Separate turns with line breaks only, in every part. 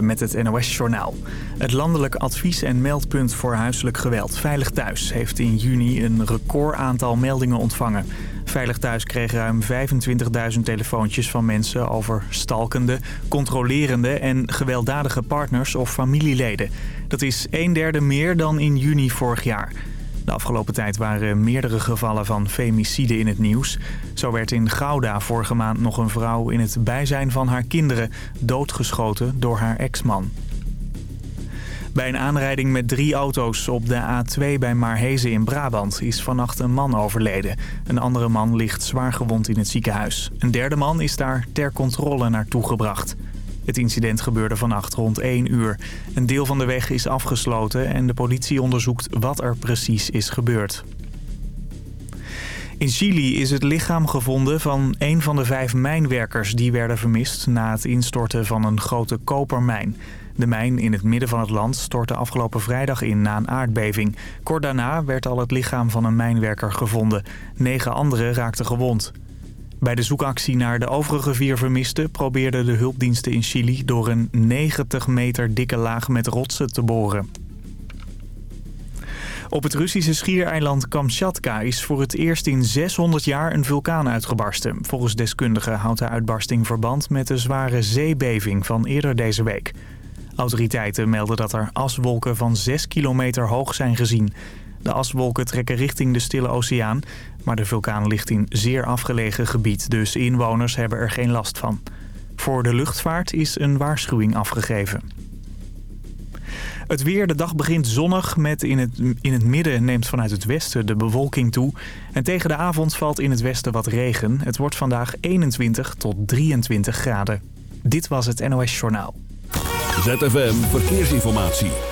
Met het NOS-journaal. Het landelijk advies- en meldpunt voor huiselijk geweld Veilig Thuis... heeft in juni een record aantal meldingen ontvangen. Veilig Thuis kreeg ruim 25.000 telefoontjes van mensen over stalkende, controlerende en gewelddadige partners of familieleden. Dat is een derde meer dan in juni vorig jaar. De afgelopen tijd waren meerdere gevallen van femicide in het nieuws. Zo werd in Gouda vorige maand nog een vrouw in het bijzijn van haar kinderen doodgeschoten door haar ex-man. Bij een aanrijding met drie auto's op de A2 bij Maarhezen in Brabant is vannacht een man overleden. Een andere man ligt zwaar gewond in het ziekenhuis. Een derde man is daar ter controle naartoe gebracht. Het incident gebeurde vannacht rond 1 uur. Een deel van de weg is afgesloten en de politie onderzoekt wat er precies is gebeurd. In Chili is het lichaam gevonden van een van de vijf mijnwerkers die werden vermist na het instorten van een grote kopermijn. De mijn in het midden van het land stortte afgelopen vrijdag in na een aardbeving. Kort daarna werd al het lichaam van een mijnwerker gevonden. Negen anderen raakten gewond. Bij de zoekactie naar de overige vier vermisten probeerden de hulpdiensten in Chili door een 90 meter dikke laag met rotsen te boren. Op het Russische schiereiland Kamchatka is voor het eerst in 600 jaar een vulkaan uitgebarsten. Volgens deskundigen houdt de uitbarsting verband met de zware zeebeving van eerder deze week. Autoriteiten melden dat er aswolken van 6 kilometer hoog zijn gezien. De aswolken trekken richting de Stille Oceaan, maar de vulkaan ligt in zeer afgelegen gebied, dus inwoners hebben er geen last van. Voor de luchtvaart is een waarschuwing afgegeven. Het weer, de dag begint zonnig, met in het, in het midden neemt vanuit het westen de bewolking toe. En tegen de avond valt in het westen wat regen. Het wordt vandaag 21 tot 23 graden. Dit was het NOS Journaal.
ZFM Verkeersinformatie.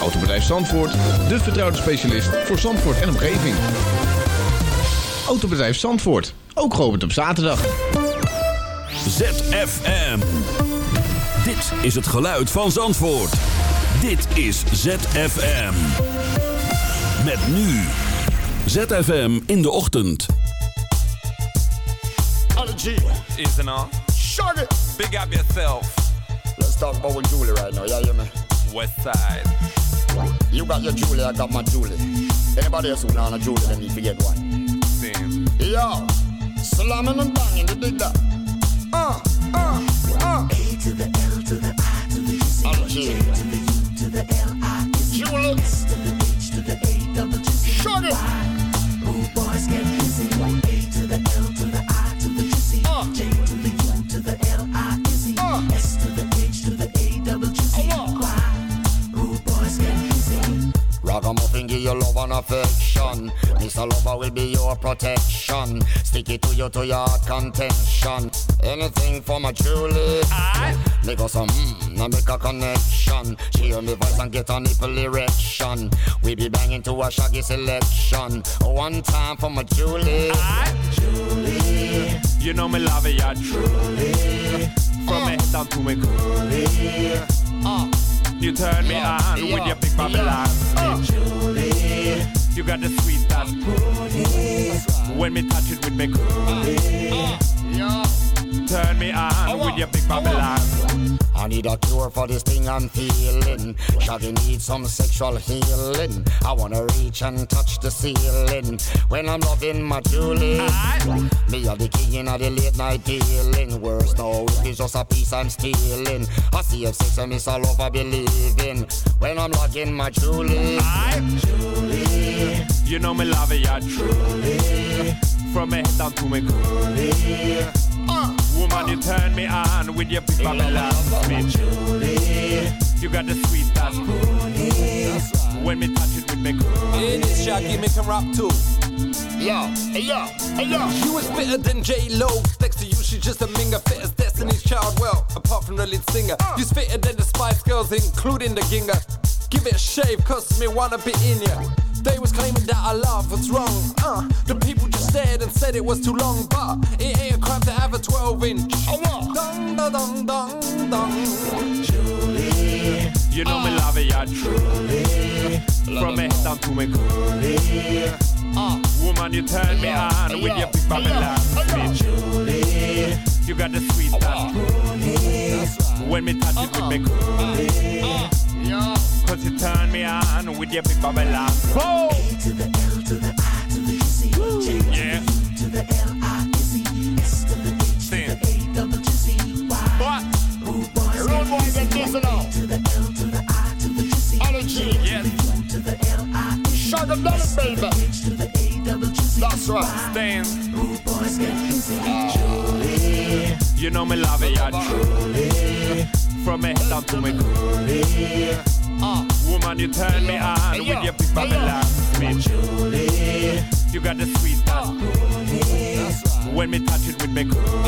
Autobedrijf Zandvoort, de vertrouwde specialist voor Zandvoort en omgeving. Autobedrijf Zandvoort, ook geopend op zaterdag.
ZFM. Dit is het geluid van Zandvoort. Dit is ZFM. Met nu. ZFM in de ochtend.
Allergy is an all. Big up yourself.
Let's talk about Julie right now, yeah?
West side.
You got your Julie, I got my Julie. Anybody else who know a Julie, then need to get one.
Same.
Yo, slamming and banging, you dig that? Uh, uh, uh. A to the L to the I to the G. Allergy. J to the U to the L I is Julie. S to the H to the A double G C. Sugar. Rude boys get busy. A to the L to the I to the G C.
Uh.
J to the Ragamuffin give you love and affection. Mr. Lover will be your protection. Stick it to you to your contention. Anything for my Julie.
Aye.
Make us some mmm, now make a connection. She hear me voice and get a nipple erection. We be banging to a shaggy selection. One time for my Julie.
Aye.
Julie,
You know me love it, yeah, truly. From me head down to me coolie.
uh,
You turn me on with your big Babylon.
uh, Julie.
You got the sweet that's When me touch it with me coolie.
Yeah.
Turn me on with your big Babylon.
I need a cure for this thing I'm feeling. Shaggy needs some sexual healing. I wanna reach and touch the ceiling when I'm loving my Julie. Me are the king of the late night dealing. Worse if it's just a piece I'm stealing. I see if sex and miss all over believing when I'm loving my Julie. Julie,
You know me love it, yeah, truly. From me head down to me coolie. Woman, you turn me on with your big paper
love me. Julie.
You got the sweet as. When me touch it with me cool.
it is this Shaggy make him rap too.
Yo, hey yo, hey yo.
You was fitter than J Lo. Next to you, she just a minga Fit as Destiny's Child. Well, apart from the lead singer, uh. you's fitter than the Spice Girls, including the Ginger. Give it a shave, cause me wanna be in ya. They was claiming that I love was wrong. Uh, the people stared and said it was too long, but it ain't a crime to have a 12 inch. Oh, what? Dun, dun, dun, dun, dun.
Julie. You know uh, me love it, yeah, truly. From me head down to me coolie. Uh, Woman, you turn yeah, me on yeah, with your big Babylon. Yeah, Julie. You got the sweet uh, that's right. When me touch uh, it with me coolie. Uh, yeah. Cause you turn me on with your big Babylon. Oh!
A to the L to the
yeah.
To.
What?
Rude boys.
Rude boys and
Disney. To the L to the I to the G C. To the L I S E.
That's right.
Stand. You know me love it, yeah, truly. From me head down to me coolie. Uh, woman, you turn me on hey, with your big Babylon. Me Julie you got the sweet that's Right. When me touch it with me cool.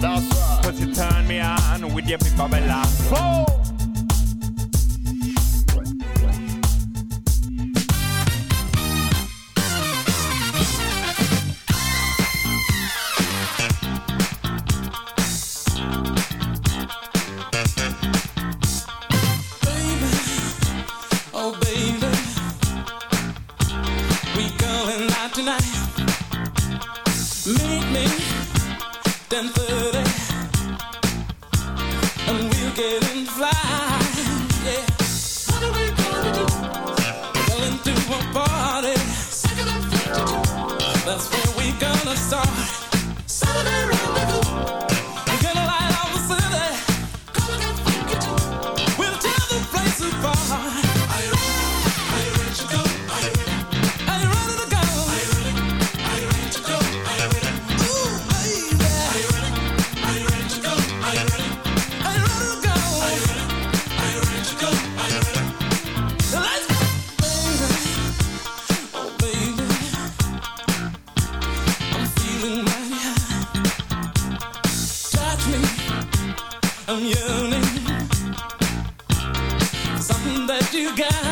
That's right.
Cause you turn me on with your
paper
bella. Whoa! God.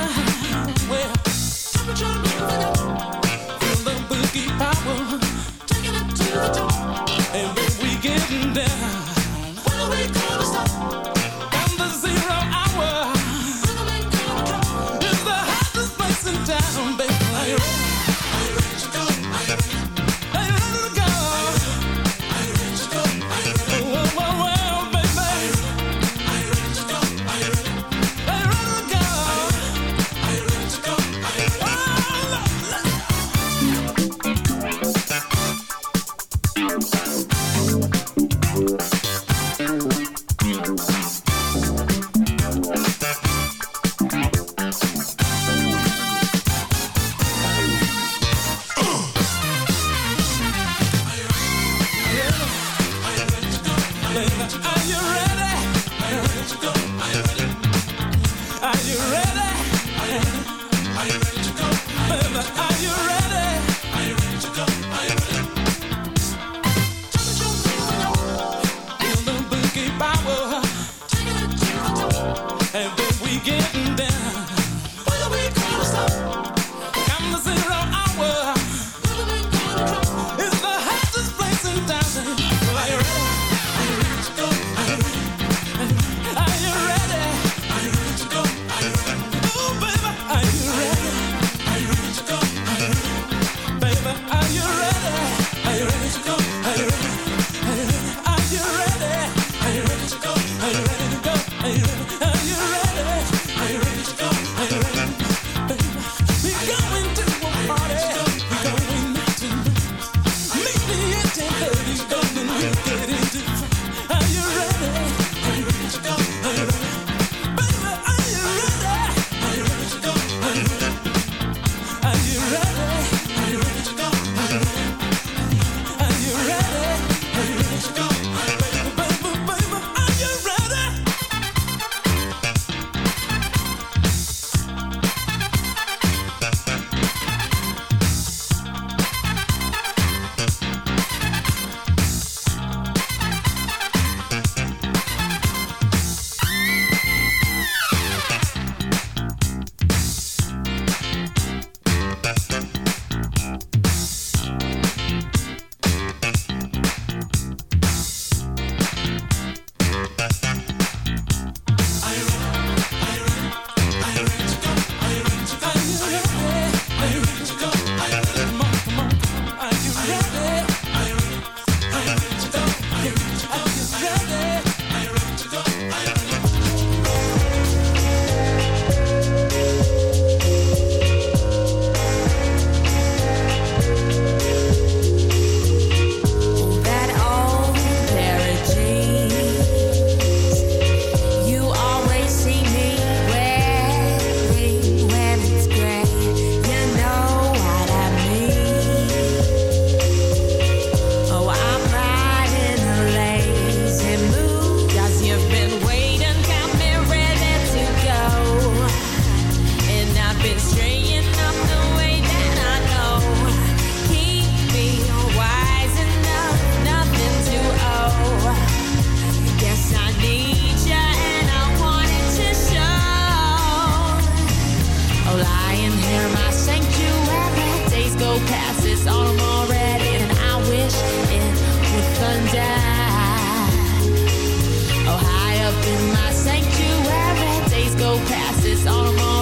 Days go past, it's all wrong.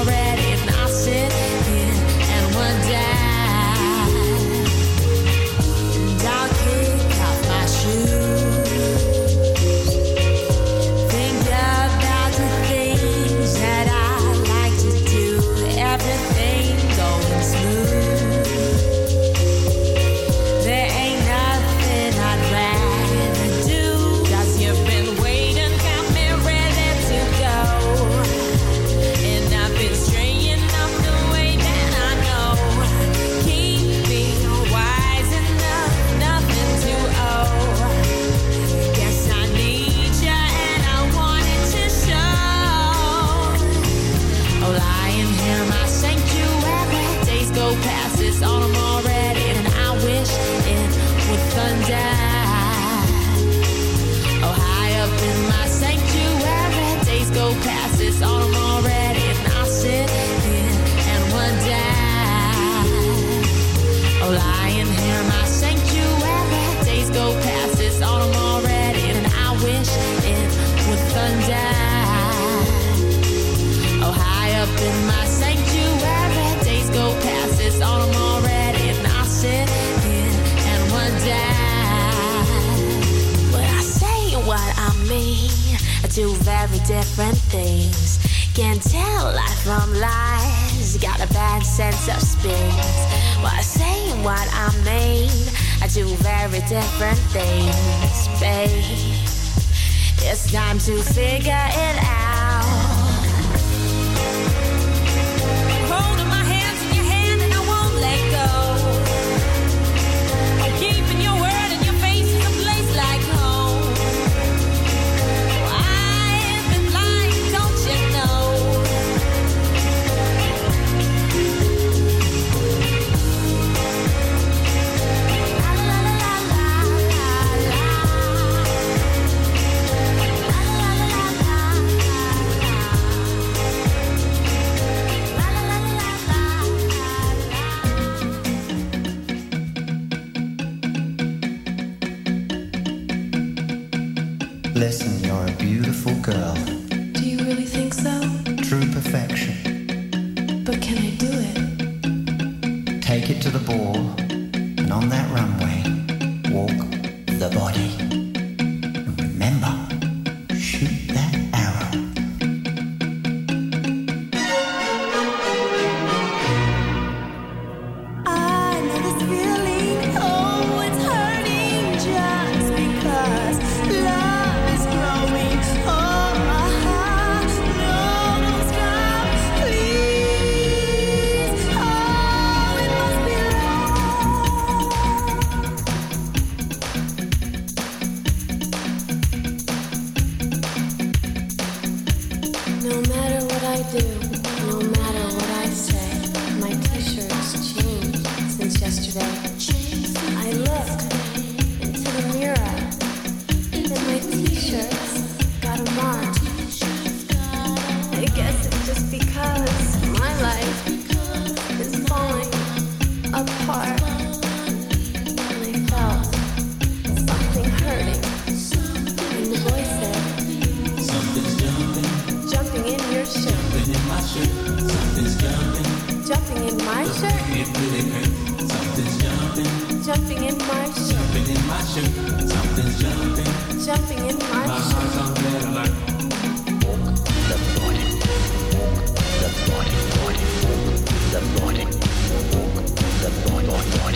very different things. Can tell life from lies, got a bad sense of space. While saying what I mean, I do very different things, babe. It's time to figure it out.
girl.
guess it's just because my life is falling apart. And felt something hurting. And the said, Something's jumping. Jumping in your shirt. Jumping in my shirt. Something's jumping. Jumping in my shirt. It really hurts. Something's jumping. Jumping in my shirt. Jumping in my shirt. Something's jumping. Jumping in my shirt.
morning.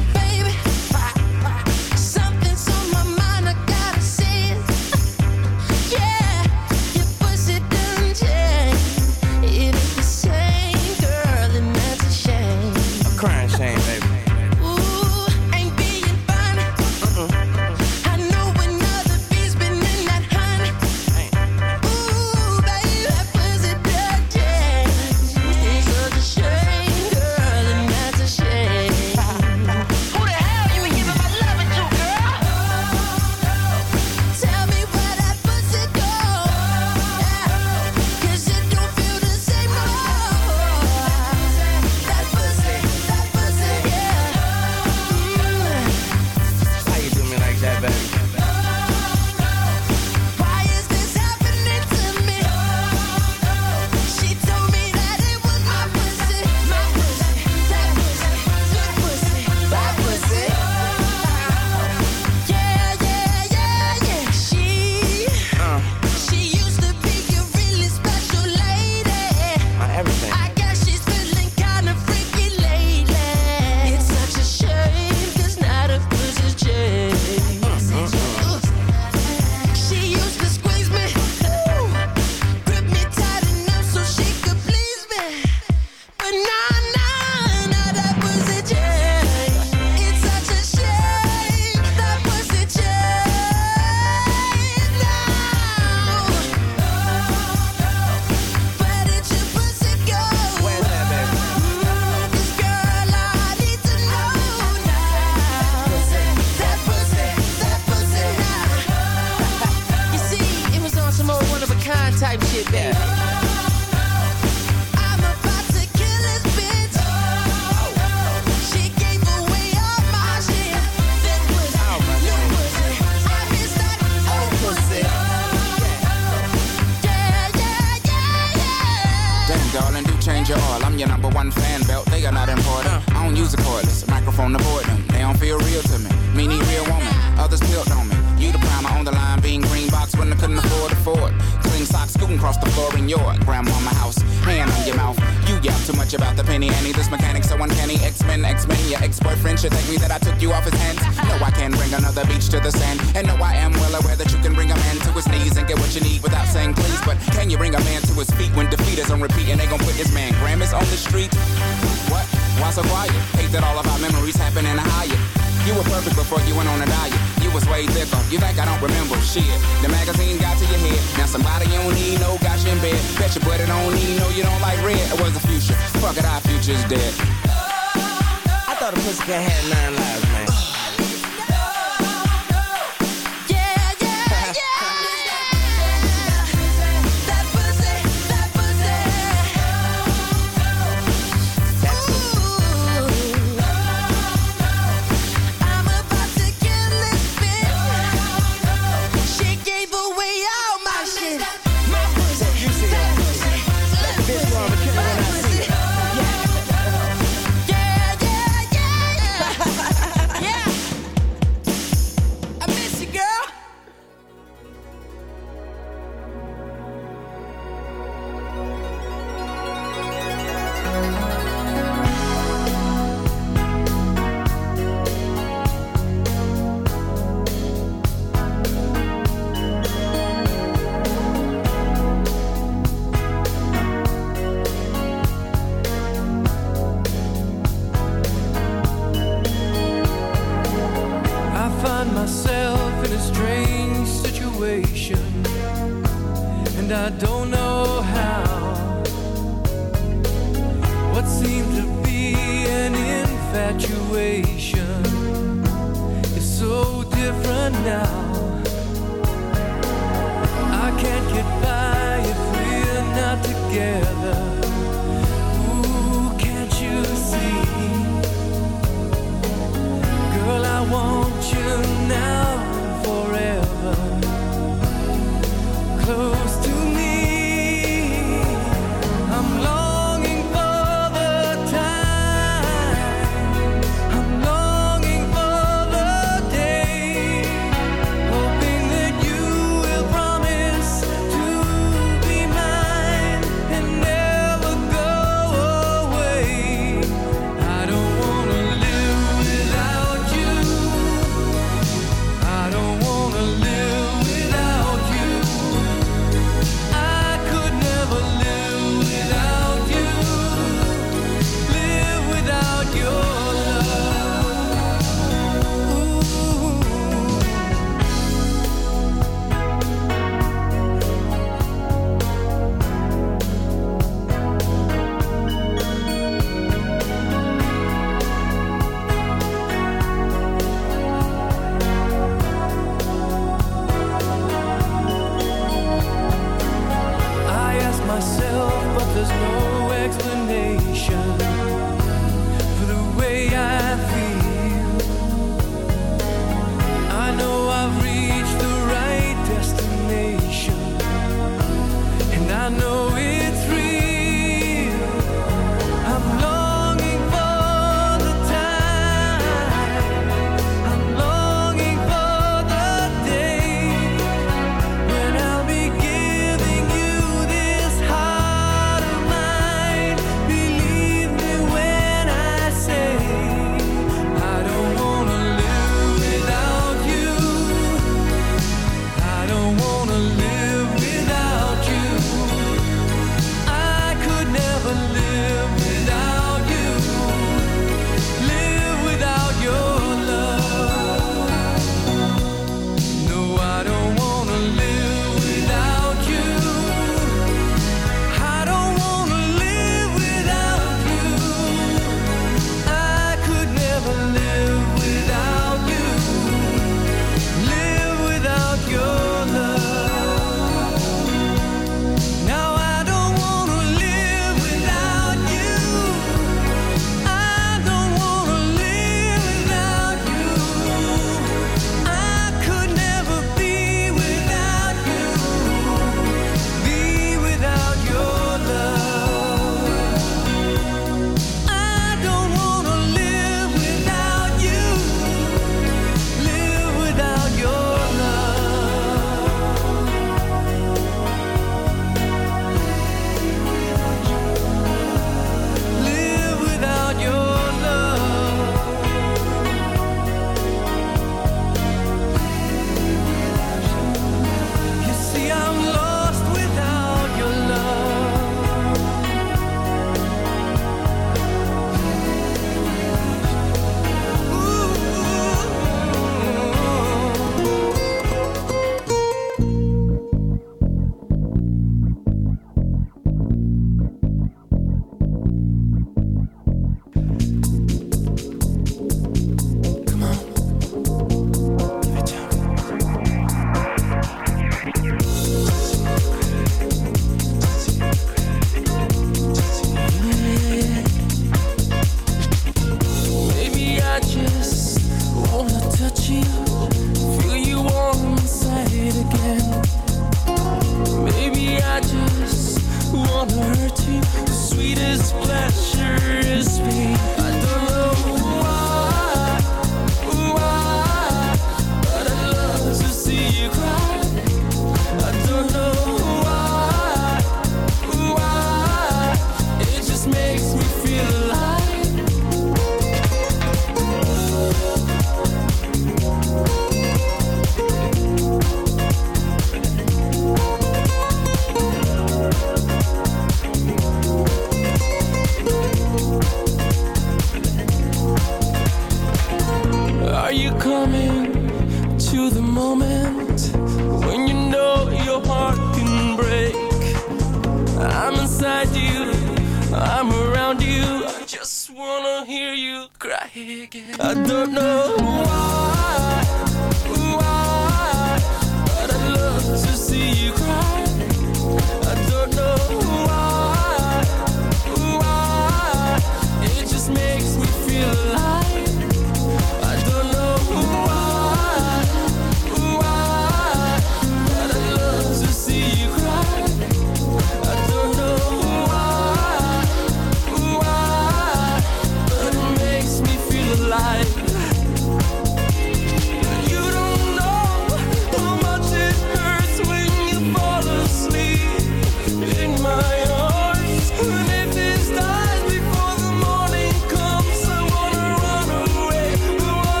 I don't know
why,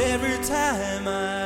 every time I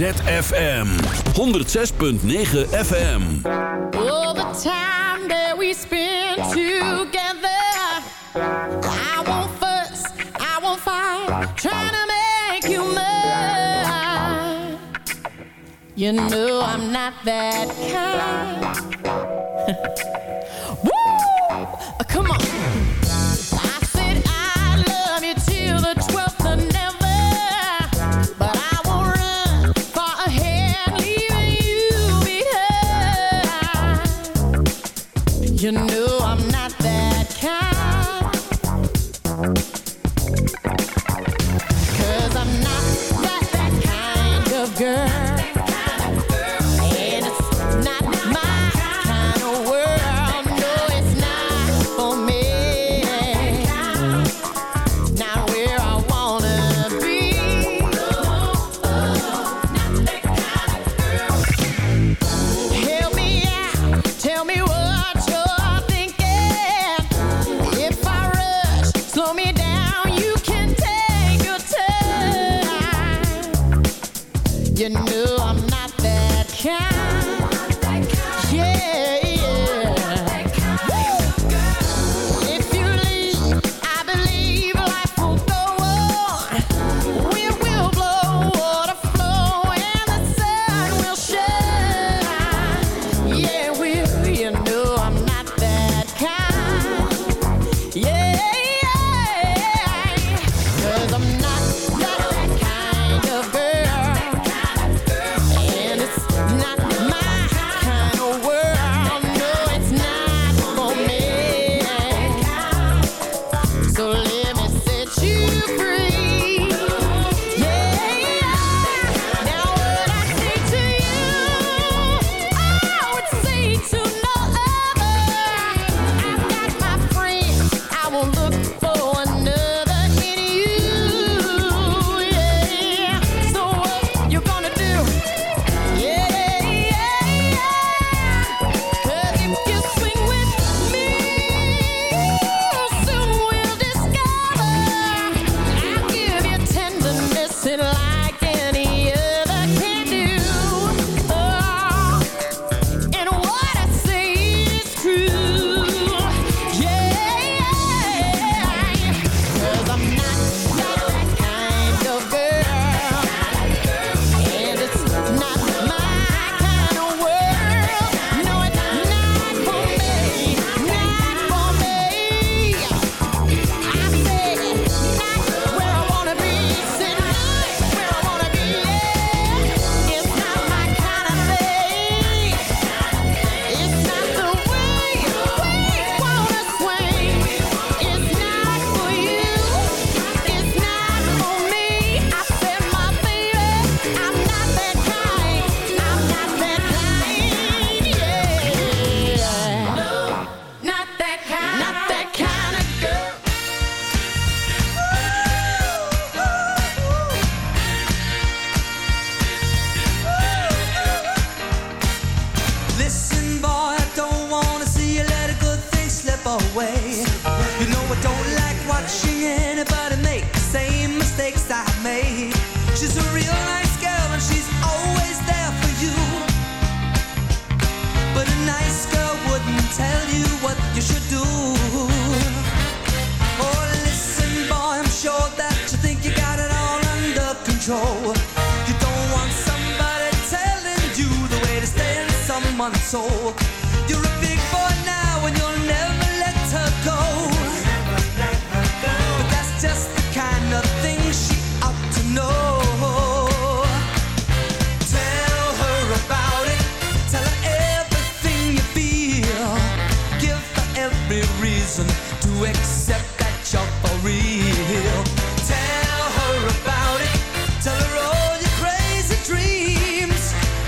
ZFM 106.9 FM.
All the time that we spend together. I won't fuss, I won't fight, trying to make you mine. You know I'm not that kind.